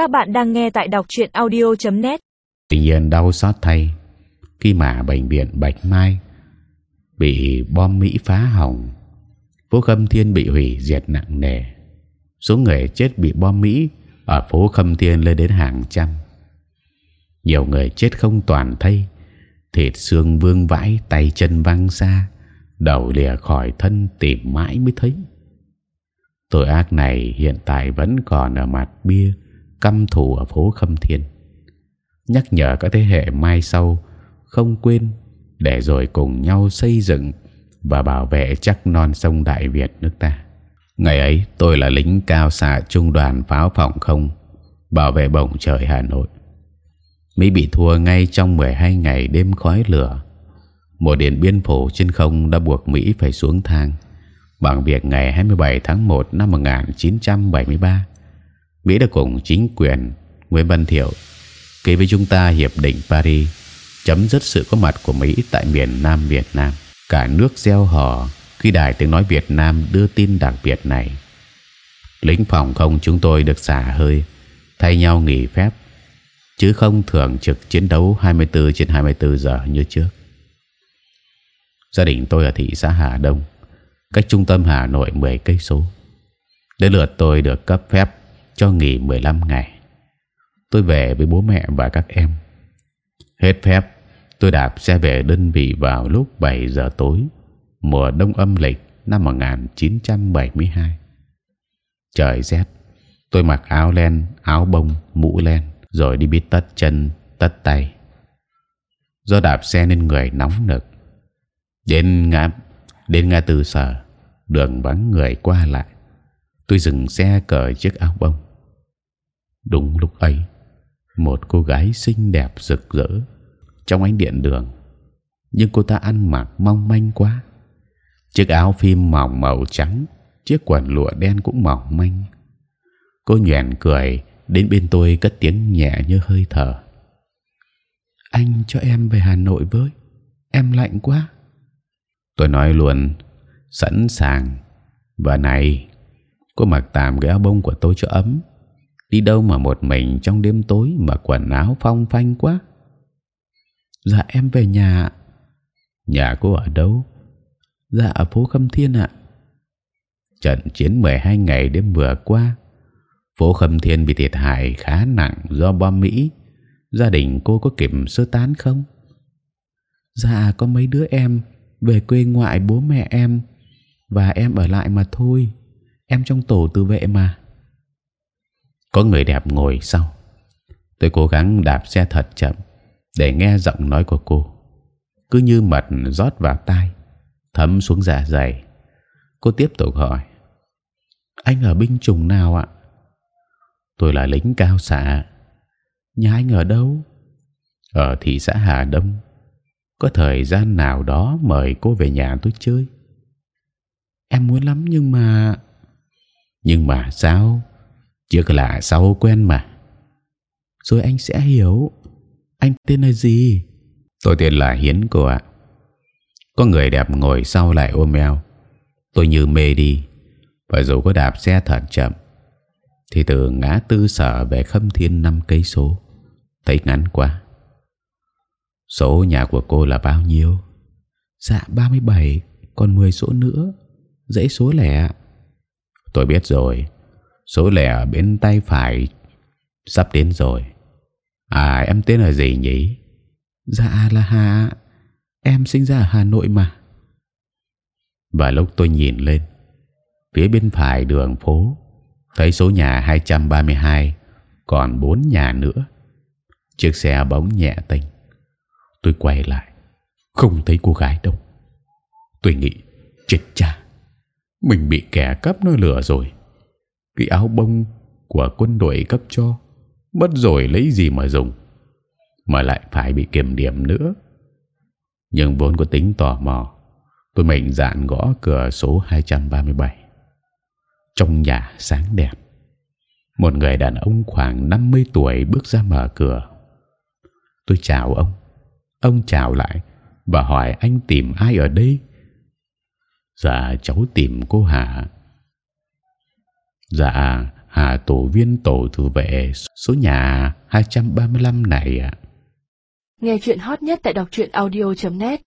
Các bạn đang nghe tại đọc truyện audio.net. Tuy nhiên đau xót thay khi mà bệnh viện Bạch Mai bị bom Mỹ phá hỏng, phố Khâm Thiên bị hủy diệt nặng nề, số người chết bị bom Mỹ ở phố Khâm Thiên lên đến hàng trăm. Nhiều người chết không toàn thây, thịt xương vương vãi, tay chân văng xa, đầu lìa khỏi thân tìm mãi mới thấy. Tội ác này hiện tại vẫn còn ở mặt bia căm thù ở phố Khâm Thiên, nhắc nhở các thế hệ mai sau không quên để rồi cùng nhau xây dựng và bảo vệ chắc non sông Đại Việt nước ta. Ngày ấy tôi là lính cao xạ trung đoàn pháo phòng không bảo vệ bổng trời Hà Nội. Mỹ bị thua ngay trong 12 ngày đêm khói lửa. Một điện biên phủ trên không đã buộc Mỹ phải xuống thang bằng việc ngày 27 tháng 1 năm 1973 Mỹ đã cùng chính quyền Nguyễn Văn Thiệu ký với chúng ta hiệp định Paris chấm dứt sự có mặt của Mỹ tại miền Nam Việt Nam. Cả nước gieo hò khi đài tiếng nói Việt Nam đưa tin đặc biệt này. Lính phòng không chúng tôi được xả hơi, thay nhau nghỉ phép, chứ không thường trực chiến đấu 24 trên 24 giờ như trước. Gia đình tôi ở thị xã Hà Đông, cách trung tâm Hà Nội 10 cây số. Đến lượt tôi được cấp phép cho nghỉ 15 ngày. Tôi về với bố mẹ và các em. Hết phép, tôi đạp xe về đơn vị vào lúc 7 giờ tối, mùa đông âm lịch năm 1972. Trời rét, tôi mặc áo len, áo bông, mũ len, rồi đi biết tất chân, tất tay. Do đạp xe nên người nóng nực. Đến ngã, đến ngã tư sở, đường vắng người qua lại. Tôi dừng xe cởi chiếc áo bông. Đúng lúc ấy, một cô gái xinh đẹp rực rỡ trong ánh điện đường, nhưng cô ta ăn mặc mong manh quá. Chiếc áo phim mỏng màu trắng, chiếc quần lụa đen cũng mỏng manh. Cô nhoẻn cười đến bên tôi cất tiếng nhẹ như hơi thở. Anh cho em về Hà Nội với, em lạnh quá. Tôi nói luôn, sẵn sàng. Và này, cô mặc tạm cái áo bông của tôi cho ấm đi đâu mà một mình trong đêm tối mà quần áo phong phanh quá? Dạ em về nhà nhà cô ở đâu? Dạ ở phố khâm thiên ạ. Trận chiến 12 ngày đêm vừa qua, phố khâm thiên bị thiệt hại khá nặng do bom mỹ. Gia đình cô có kịp sơ tán không? Dạ có mấy đứa em về quê ngoại bố mẹ em và em ở lại mà thôi. Em trong tổ tự vệ mà có người đẹp ngồi sau. Tôi cố gắng đạp xe thật chậm để nghe giọng nói của cô. Cứ như mật rót vào tai, thấm xuống dạ dày. Cô tiếp tục hỏi, anh ở binh chủng nào ạ? Tôi là lính cao xạ nhà anh ở đâu? Ở thị xã hà đông. Có thời gian nào đó mời cô về nhà tôi chơi? Em muốn lắm nhưng mà nhưng mà sao? Trước là sau quen mà. Rồi anh sẽ hiểu. Anh tên là gì? Tôi tên là Hiến cô ạ. Có người đẹp ngồi sau lại ôm eo. Tôi như mê đi. Và dù có đạp xe thật chậm, Thì từ ngã tư sở về khâm thiên năm cây số, Thấy ngắn quá. Số nhà của cô là bao nhiêu? Dạ 37 Còn 10 số nữa. Dãy số lẻ Tôi biết rồi số lẻ bên tay phải sắp đến rồi. À em tên là gì nhỉ? Dạ là hà. Em sinh ra ở hà nội mà. Và lúc tôi nhìn lên phía bên phải đường phố thấy số nhà 232 còn bốn nhà nữa. Chiếc xe bóng nhẹ tênh. Tôi quay lại không thấy cô gái đâu. Tôi nghĩ chết cha mình bị kẻ cắp nó lừa rồi cái áo bông của quân đội cấp cho, bất rồi lấy gì mà dùng, mà lại phải bị kiểm điểm nữa. Nhưng vốn có tính tò mò, tôi mạnh dạn gõ cửa số 237 trong nhà sáng đẹp, một người đàn ông khoảng 50 tuổi bước ra mở cửa. Tôi chào ông ông chào lại và hỏi anh tìm ai ở đây? Dạ cháu tìm cô Hà Dạ Hà Tổ viên Tổ Thủ Vệ số nhà 235 này ạ. Nghe chuyện hot nhất tại đọc audio.net